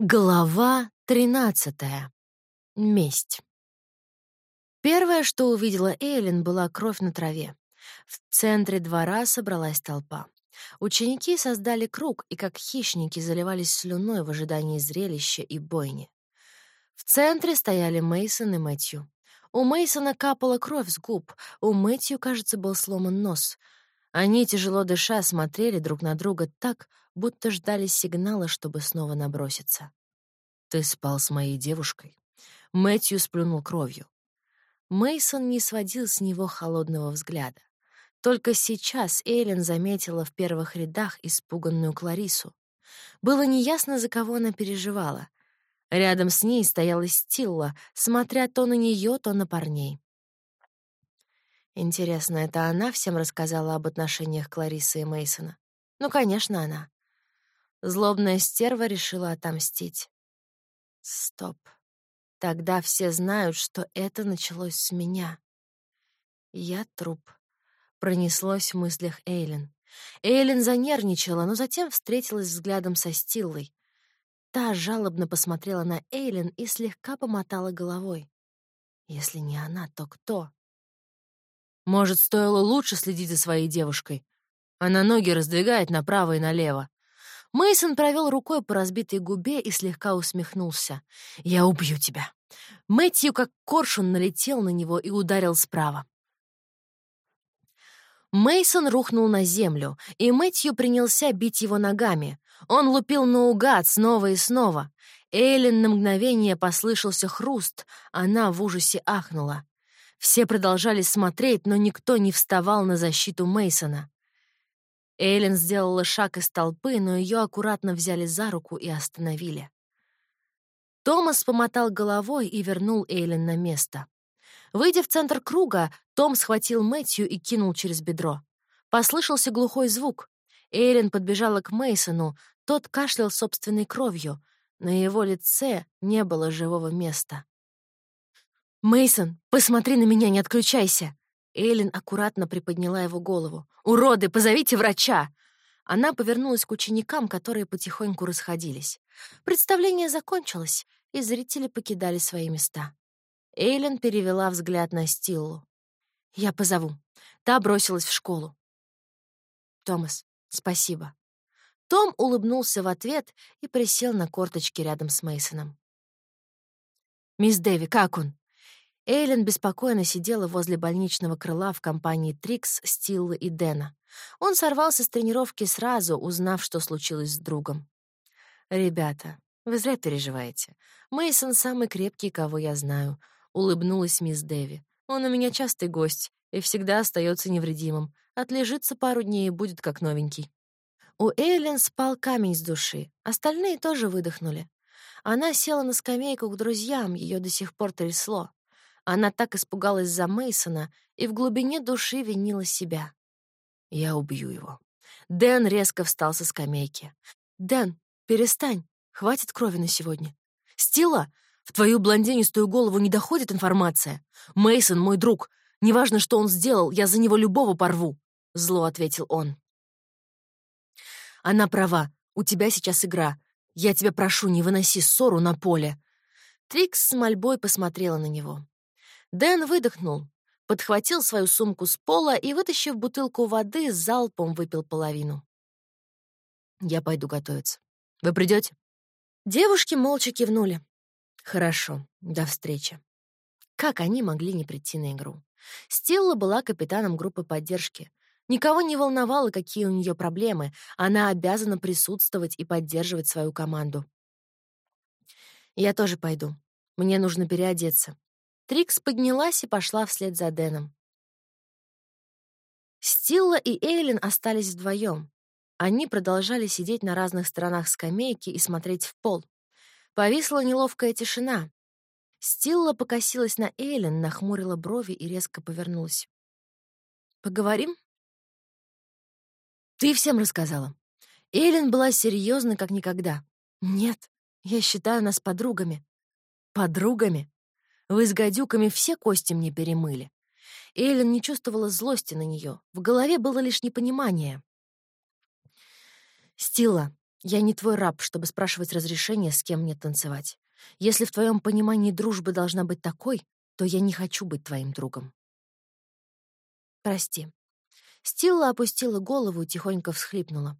Глава тринадцатая. Месть. Первое, что увидела Эйлин, была кровь на траве. В центре двора собралась толпа. Ученики создали круг и, как хищники, заливались слюной в ожидании зрелища и бойни. В центре стояли Мейсон и Мэтью. У Мейсона капала кровь с губ, у Мэтью, кажется, был сломан нос. Они, тяжело дыша, смотрели друг на друга так, будто ждали сигнала, чтобы снова наброситься. «Ты спал с моей девушкой?» Мэтью сплюнул кровью. Мейсон не сводил с него холодного взгляда. Только сейчас Эйлин заметила в первых рядах испуганную Кларису. Было неясно, за кого она переживала. Рядом с ней стояла Стилла, смотря то на нее, то на парней. Интересно, это она всем рассказала об отношениях Кларисы и Мейсона? Ну, конечно, она. Злобная стерва решила отомстить. Стоп. Тогда все знают, что это началось с меня. Я труп. Пронеслось в мыслях Эйлин. Эйлин занервничала, но затем встретилась взглядом со Стиллой. Та жалобно посмотрела на Эйлин и слегка помотала головой. Если не она, то кто? Может, стоило лучше следить за своей девушкой? Она ноги раздвигает направо и налево. Мейсон провел рукой по разбитой губе и слегка усмехнулся. «Я убью тебя». Мэтью, как коршун, налетел на него и ударил справа. Мейсон рухнул на землю, и Мэтью принялся бить его ногами. Он лупил наугад снова и снова. Эйлин на мгновение послышался хруст, она в ужасе ахнула. Все продолжали смотреть, но никто не вставал на защиту Мейсона. Эйлин сделала шаг из толпы, но ее аккуратно взяли за руку и остановили. Томас помотал головой и вернул Эйлин на место. Выйдя в центр круга, том схватил Мэтью и кинул через бедро. Послышался глухой звук. Эйлин подбежала к Мейсону, тот кашлял собственной кровью. На его лице не было живого места. Мейсон, посмотри на меня, не отключайся!» Эйлин аккуратно приподняла его голову. «Уроды, позовите врача!» Она повернулась к ученикам, которые потихоньку расходились. Представление закончилось, и зрители покидали свои места. Эйлин перевела взгляд на Стиллу. «Я позову». Та бросилась в школу. «Томас, спасибо». Том улыбнулся в ответ и присел на корточки рядом с Мейсоном. «Мисс Дэви, как он?» Эйлин беспокойно сидела возле больничного крыла в компании Трикс, Стиллы и Дэна. Он сорвался с тренировки сразу, узнав, что случилось с другом. «Ребята, вы зря переживаете. Мейсон самый крепкий, кого я знаю», — улыбнулась мисс Дэви. «Он у меня частый гость и всегда остается невредимым. Отлежится пару дней и будет как новенький». У Эйлин спал камень с души, остальные тоже выдохнули. Она села на скамейку к друзьям, ее до сих пор трясло. Она так испугалась за Мейсона и в глубине души винила себя. «Я убью его». Дэн резко встал со скамейки. «Дэн, перестань. Хватит крови на сегодня. Стила, в твою блондинистую голову не доходит информация. Мейсон мой друг. Неважно, что он сделал, я за него любого порву», — зло ответил он. «Она права. У тебя сейчас игра. Я тебя прошу, не выноси ссору на поле». Трикс с мольбой посмотрела на него. Дэн выдохнул, подхватил свою сумку с пола и, вытащив бутылку воды, залпом выпил половину. «Я пойду готовиться. Вы придете? Девушки молча кивнули. «Хорошо, до встречи». Как они могли не прийти на игру? Стилла была капитаном группы поддержки. Никого не волновало, какие у нее проблемы. Она обязана присутствовать и поддерживать свою команду. «Я тоже пойду. Мне нужно переодеться. Трикс поднялась и пошла вслед за Дэном. Стилла и Эйлин остались вдвоем. Они продолжали сидеть на разных сторонах скамейки и смотреть в пол. Повисла неловкая тишина. Стилла покосилась на Эйлин, нахмурила брови и резко повернулась. «Поговорим?» «Ты всем рассказала». Эйлин была серьезна, как никогда. «Нет, я считаю нас подругами». «Подругами?» Вы с гадюками все кости мне перемыли. Эйлин не чувствовала злости на нее. В голове было лишь непонимание. «Стила, Я не твой раб, чтобы спрашивать разрешения, с кем мне танцевать. Если в твоем понимании дружба должна быть такой, то я не хочу быть твоим другом. Прости. Стилла опустила голову и тихонько всхлипнула.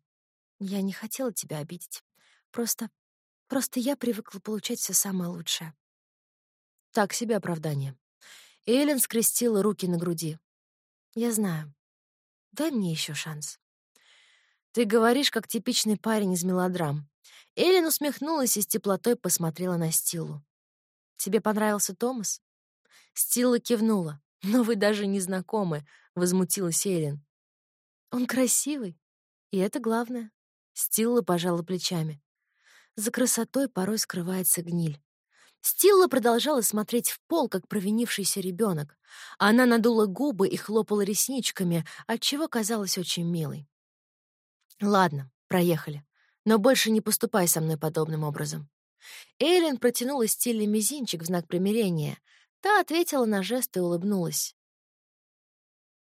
Я не хотела тебя обидеть. Просто... Просто я привыкла получать все самое лучшее. Так себе оправдание. Эйлен скрестила руки на груди. Я знаю. Дай мне еще шанс. Ты говоришь, как типичный парень из мелодрам. Эйлен усмехнулась и с теплотой посмотрела на Стиллу. Тебе понравился Томас? Стилла кивнула. «Но вы даже не знакомы», — возмутилась Эйлин. «Он красивый, и это главное». Стилла пожала плечами. За красотой порой скрывается гниль. Стилла продолжала смотреть в пол, как провинившийся ребенок. Она надула губы и хлопала ресничками, отчего казалась очень милой. «Ладно, проехали. Но больше не поступай со мной подобным образом». Эйлин протянула Стилле мизинчик в знак примирения, Та ответила на жест и улыбнулась.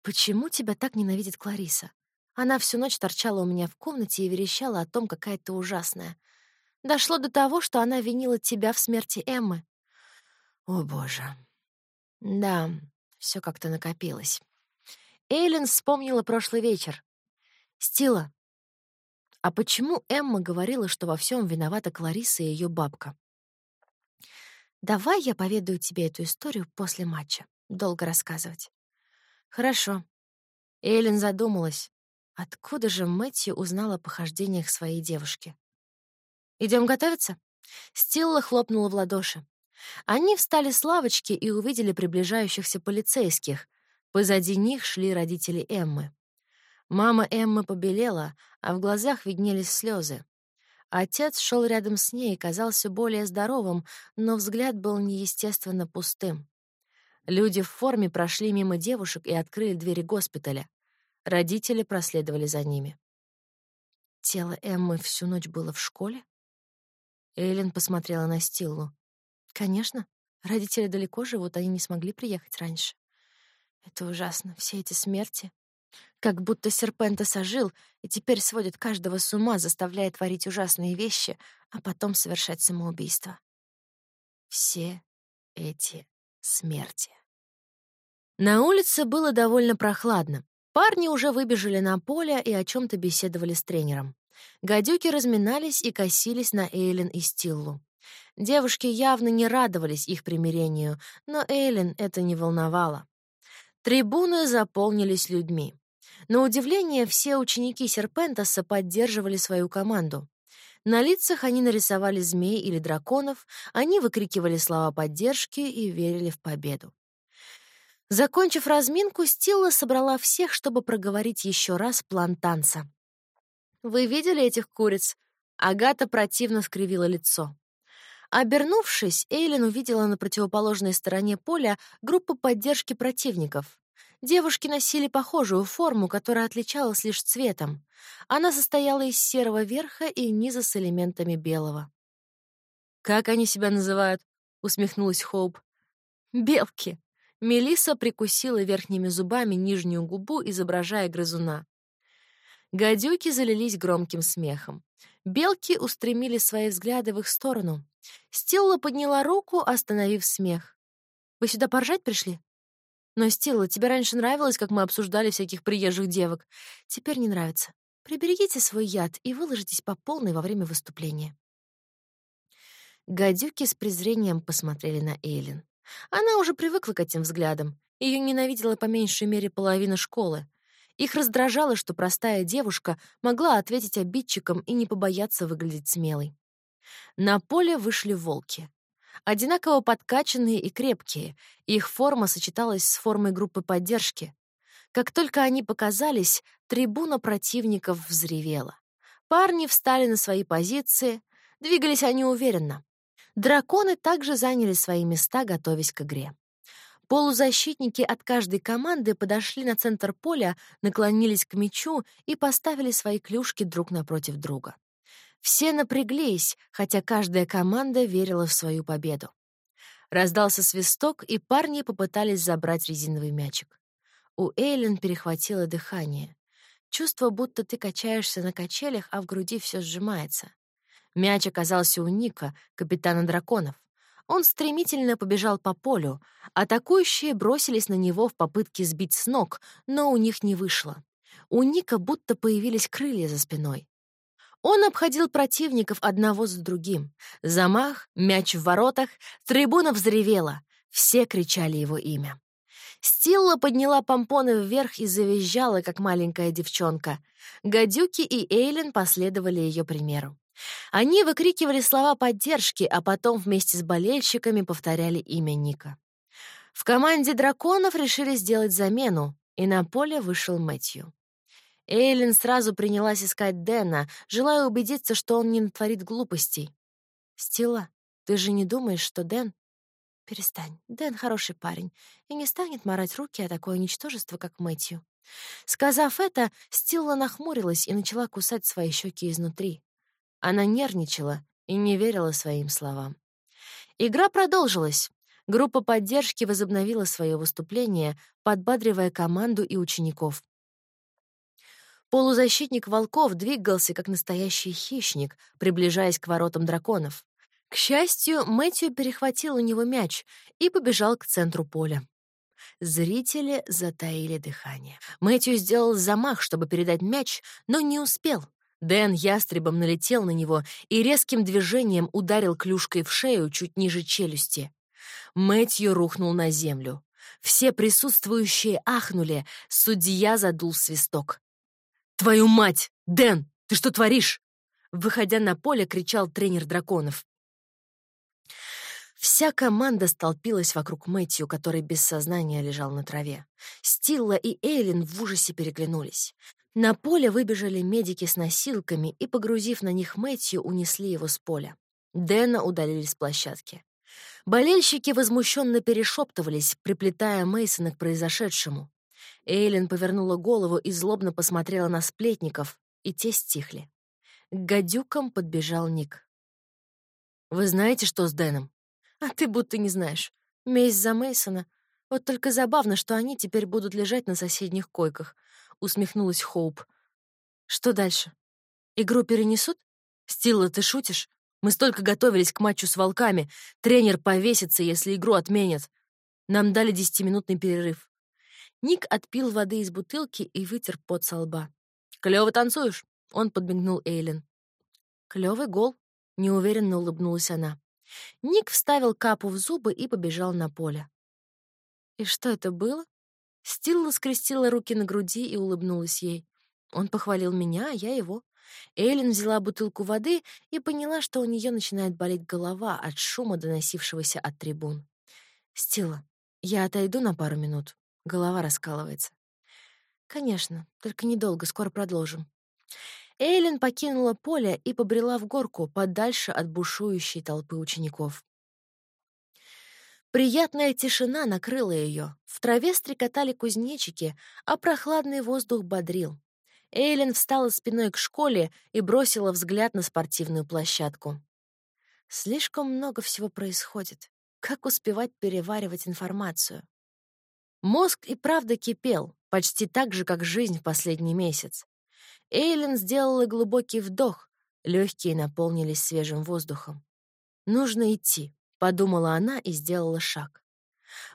«Почему тебя так ненавидит Клариса? Она всю ночь торчала у меня в комнате и верещала о том, какая ты ужасная. Дошло до того, что она винила тебя в смерти Эммы. О, боже. Да, все как-то накопилось. Эйлин вспомнила прошлый вечер. «Стила, а почему Эмма говорила, что во всем виновата Клариса и ее бабка?» Давай я поведаю тебе эту историю после матча. Долго рассказывать. Хорошо. Эллен задумалась. Откуда же Мэтью узнала о похождениях своей девушки? Идем готовиться? Стилла хлопнула в ладоши. Они встали с лавочки и увидели приближающихся полицейских. Позади них шли родители Эммы. Мама Эммы побелела, а в глазах виднелись слезы. Отец шел рядом с ней и казался более здоровым, но взгляд был неестественно пустым. Люди в форме прошли мимо девушек и открыли двери госпиталя. Родители проследовали за ними. Тело Эммы всю ночь было в школе? Эйлин посмотрела на Стиллу. Конечно, родители далеко живут, они не смогли приехать раньше. Это ужасно, все эти смерти. Как будто Серпента сожил и теперь сводит каждого с ума, заставляя творить ужасные вещи, а потом совершать самоубийство. Все эти смерти. На улице было довольно прохладно. Парни уже выбежали на поле и о чем то беседовали с тренером. Гадюки разминались и косились на Эйлин и Стиллу. Девушки явно не радовались их примирению, но Эйлин это не волновало. Трибуны заполнились людьми. На удивление, все ученики Серпентаса поддерживали свою команду. На лицах они нарисовали змей или драконов, они выкрикивали слова поддержки и верили в победу. Закончив разминку, Стилла собрала всех, чтобы проговорить еще раз план танца. «Вы видели этих куриц?» Агата противно скривила лицо. Обернувшись, Эйлин увидела на противоположной стороне поля группу поддержки противников. Девушки носили похожую форму, которая отличалась лишь цветом. Она состояла из серого верха и низа с элементами белого. «Как они себя называют?» — усмехнулась Хоуп. «Белки». Мелисса прикусила верхними зубами нижнюю губу, изображая грызуна. Гадюки залились громким смехом. Белки устремили свои взгляды в их сторону. Стилла подняла руку, остановив смех. «Вы сюда поржать пришли?» Но, Стилла, тебе раньше нравилось, как мы обсуждали всяких приезжих девок. Теперь не нравится. Приберегите свой яд и выложитесь по полной во время выступления. Гадюки с презрением посмотрели на Эйлин. Она уже привыкла к этим взглядам. Ее ненавидела по меньшей мере половина школы. Их раздражало, что простая девушка могла ответить обидчикам и не побояться выглядеть смелой. На поле вышли волки одинаково подкачанные и крепкие, их форма сочеталась с формой группы поддержки. Как только они показались, трибуна противников взревела. Парни встали на свои позиции, двигались они уверенно. Драконы также заняли свои места, готовясь к игре. Полузащитники от каждой команды подошли на центр поля, наклонились к мячу и поставили свои клюшки друг напротив друга. Все напряглись, хотя каждая команда верила в свою победу. Раздался свисток, и парни попытались забрать резиновый мячик. У Эйлен перехватило дыхание. Чувство, будто ты качаешься на качелях, а в груди все сжимается. Мяч оказался у Ника, капитана драконов. Он стремительно побежал по полю. Атакующие бросились на него в попытке сбить с ног, но у них не вышло. У Ника будто появились крылья за спиной. Он обходил противников одного за другим. Замах, мяч в воротах, трибуна взревела. Все кричали его имя. Стилла подняла помпоны вверх и завизжала, как маленькая девчонка. Гадюки и Эйлин последовали ее примеру. Они выкрикивали слова поддержки, а потом вместе с болельщиками повторяли имя Ника. В команде драконов решили сделать замену, и на поле вышел Мэтью. Эйлин сразу принялась искать Дэна, желая убедиться, что он не натворит глупостей. «Стила, ты же не думаешь, что Дэн...» «Перестань, Дэн хороший парень и не станет морать руки о такое ничтожество, как Мэтью». Сказав это, Стилла нахмурилась и начала кусать свои щеки изнутри. Она нервничала и не верила своим словам. Игра продолжилась. Группа поддержки возобновила свое выступление, подбадривая команду и учеников. Полузащитник волков двигался, как настоящий хищник, приближаясь к воротам драконов. К счастью, Мэтью перехватил у него мяч и побежал к центру поля. Зрители затаили дыхание. Мэтью сделал замах, чтобы передать мяч, но не успел. Дэн ястребом налетел на него и резким движением ударил клюшкой в шею чуть ниже челюсти. Мэтью рухнул на землю. Все присутствующие ахнули, судья задул свисток. «Твою мать! Дэн, ты что творишь?» Выходя на поле, кричал тренер драконов. Вся команда столпилась вокруг Мэтью, который без сознания лежал на траве. Стилла и Эйлин в ужасе переглянулись. На поле выбежали медики с носилками и, погрузив на них Мэтью, унесли его с поля. Дэна удалили с площадки. Болельщики возмущенно перешептывались, приплетая Мейсона к произошедшему. Эйлин повернула голову и злобно посмотрела на сплетников, и те стихли. К гадюкам подбежал Ник. «Вы знаете, что с Дэном?» «А ты будто не знаешь. Месть за Мейсона. Вот только забавно, что они теперь будут лежать на соседних койках усмехнулась Хоуп. Что дальше? Игру перенесут? Стилла, ты шутишь? Мы столько готовились к матчу с волками. Тренер повесится, если игру отменят. Нам дали десятиминутный перерыв. Ник отпил воды из бутылки и вытер пот со лба. «Клёво танцуешь?» — он подмигнул Эйлин. «Клёвый гол», — неуверенно улыбнулась она. Ник вставил капу в зубы и побежал на поле. «И что это было?» Стилла скрестила руки на груди и улыбнулась ей. Он похвалил меня, а я его. Эйлин взяла бутылку воды и поняла, что у нее начинает болеть голова от шума, доносившегося от трибун. «Стилла, я отойду на пару минут. Голова раскалывается». «Конечно, только недолго, скоро продолжим». Эйлин покинула поле и побрела в горку, подальше от бушующей толпы учеников. Приятная тишина накрыла ее. В траве стрекотали кузнечики, а прохладный воздух бодрил. Эйлин встала спиной к школе и бросила взгляд на спортивную площадку. Слишком много всего происходит. Как успевать переваривать информацию? Мозг и правда кипел, почти так же, как жизнь в последний месяц. Эйлин сделала глубокий вдох, легкие наполнились свежим воздухом. Нужно идти подумала она и сделала шаг.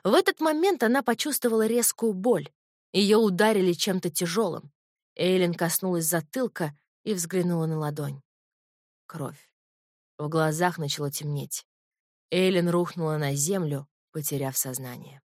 В этот момент она почувствовала резкую боль. Ее ударили чем-то тяжелым. Эйлин коснулась затылка и взглянула на ладонь. Кровь. В глазах начало темнеть. Эйлин рухнула на землю, потеряв сознание.